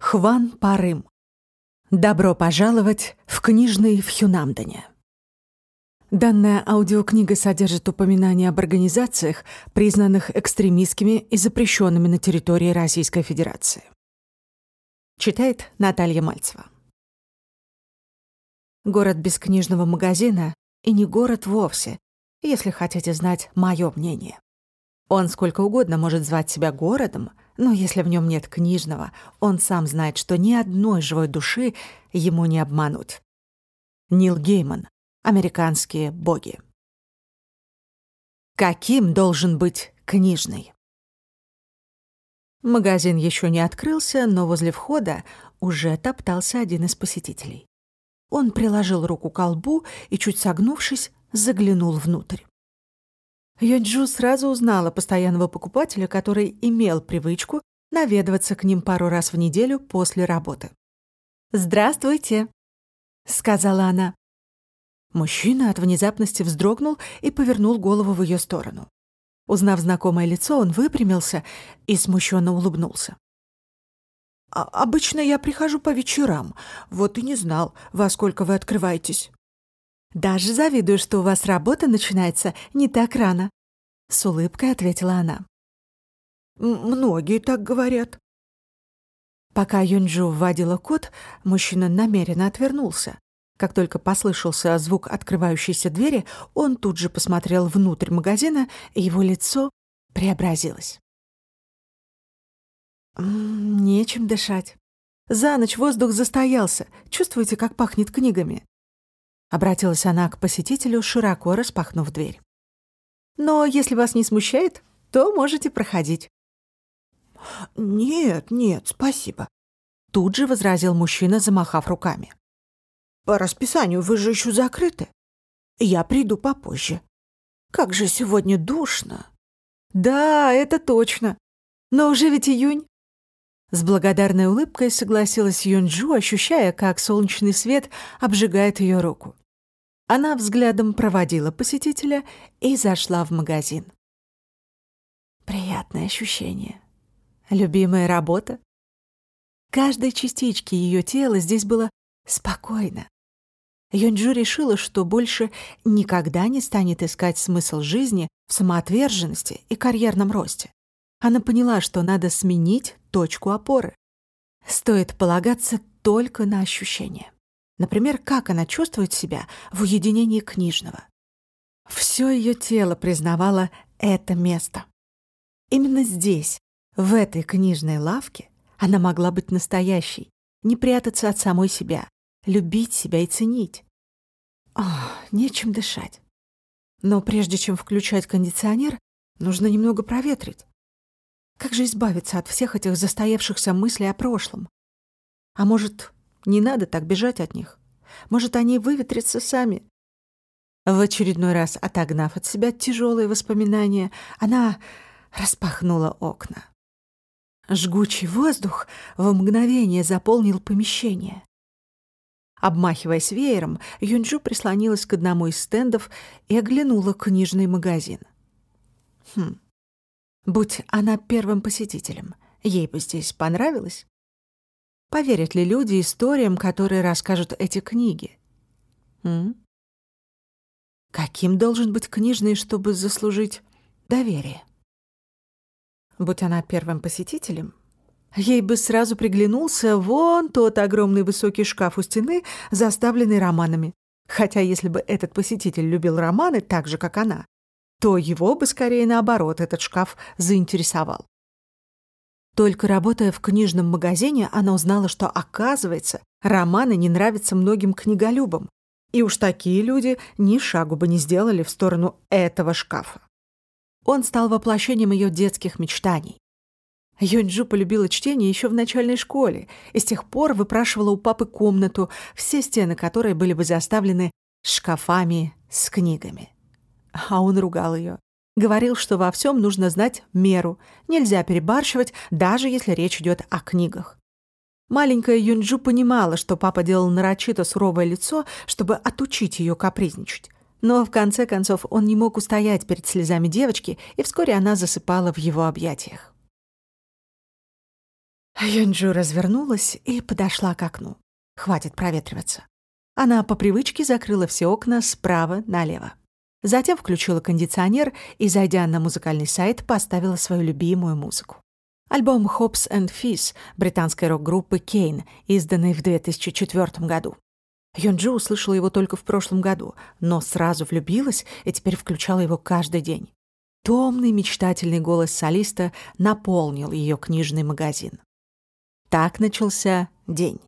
Хван Парым. Добро пожаловать в книжный в Хюнамдане. Данная аудиокнига содержит упоминания об организациях, признанных экстремистскими и запрещенными на территории Российской Федерации. Читает Наталья Мальцева. Город без книжного магазина и не город вовсе, если хотите знать мое мнение. Он сколько угодно может звать себя городом, но если в нем нет книжного, он сам знает, что ни одной живой души ему не обмануть. Нил Гейман. Американские боги. Каким должен быть книжный? Магазин еще не открылся, но возле входа уже топтался один из посетителей. Он приложил руку к колбу и, чуть согнувшись, заглянул внутрь. Йонджу сразу узнала постоянного покупателя, который имел привычку наведываться к ним пару раз в неделю после работы. «Здравствуйте», — сказала она. Мужчина от внезапности вздрогнул и повернул голову в ее сторону. Узнав знакомое лицо, он выпрямился и смущенно улыбнулся. «А «Обычно я прихожу по вечерам, вот и не знал, во сколько вы открываетесь». «Даже завидую, что у вас работа начинается не так рано», — с улыбкой ответила она. «Многие так говорят». Пока Юнджу вводила код, мужчина намеренно отвернулся. Как только послышался звук открывающейся двери, он тут же посмотрел внутрь магазина, и его лицо преобразилось. «Нечем дышать. За ночь воздух застоялся. Чувствуете, как пахнет книгами?» Обратилась она к посетителю, широко распахнув дверь. «Но если вас не смущает, то можете проходить». «Нет, нет, спасибо», — тут же возразил мужчина, замахав руками. «По расписанию вы же еще закрыты. Я приду попозже. Как же сегодня душно». «Да, это точно. Но уже ведь июнь». С благодарной улыбкой согласилась Юнджу, ощущая, как солнечный свет обжигает ее руку. Она взглядом проводила посетителя и зашла в магазин. Приятное ощущение. Любимая работа. Каждой частичке ее тела здесь было спокойно. Йонджу решила, что больше никогда не станет искать смысл жизни в самоотверженности и карьерном росте. Она поняла, что надо сменить точку опоры. Стоит полагаться только на ощущения. Например, как она чувствует себя в уединении книжного. Все ее тело признавало это место. Именно здесь, в этой книжной лавке, она могла быть настоящей, не прятаться от самой себя, любить себя и ценить. Ох, нечем дышать. Но прежде чем включать кондиционер, нужно немного проветрить. Как же избавиться от всех этих застоявшихся мыслей о прошлом? А может, не надо так бежать от них. Может, они выветрятся сами. В очередной раз отогнав от себя тяжелые воспоминания, она распахнула окна. Жгучий воздух в мгновение заполнил помещение. Обмахиваясь веером, Юнджу прислонилась к одному из стендов и оглянула книжный магазин. Хм. Будь она первым посетителем, ей бы здесь понравилось. Поверят ли люди историям, которые расскажут эти книги? М? Каким должен быть книжный, чтобы заслужить доверие? Будь она первым посетителем, ей бы сразу приглянулся вон тот огромный высокий шкаф у стены, заставленный романами. Хотя если бы этот посетитель любил романы так же, как она, то его бы скорее наоборот этот шкаф заинтересовал. Только работая в книжном магазине, она узнала, что, оказывается, романы не нравятся многим книголюбам. И уж такие люди ни шагу бы не сделали в сторону этого шкафа. Он стал воплощением ее детских мечтаний. Юнджу полюбила чтение еще в начальной школе и с тех пор выпрашивала у папы комнату, все стены которой были бы заставлены шкафами с книгами. А он ругал ее. Говорил, что во всем нужно знать меру, нельзя перебарщивать, даже если речь идет о книгах. Маленькая Юнджу понимала, что папа делал нарочито суровое лицо, чтобы отучить ее капризничать. Но в конце концов он не мог устоять перед слезами девочки, и вскоре она засыпала в его объятиях. Юнджу развернулась и подошла к окну. Хватит проветриваться. Она по привычке закрыла все окна справа налево. Затем включила кондиционер и, зайдя на музыкальный сайт, поставила свою любимую музыку. Альбом «Hops and Fizz» британской рок-группы «Кейн», изданный в 2004 году. Юнджу услышала его только в прошлом году, но сразу влюбилась и теперь включала его каждый день. Томный мечтательный голос солиста наполнил ее книжный магазин. Так начался день.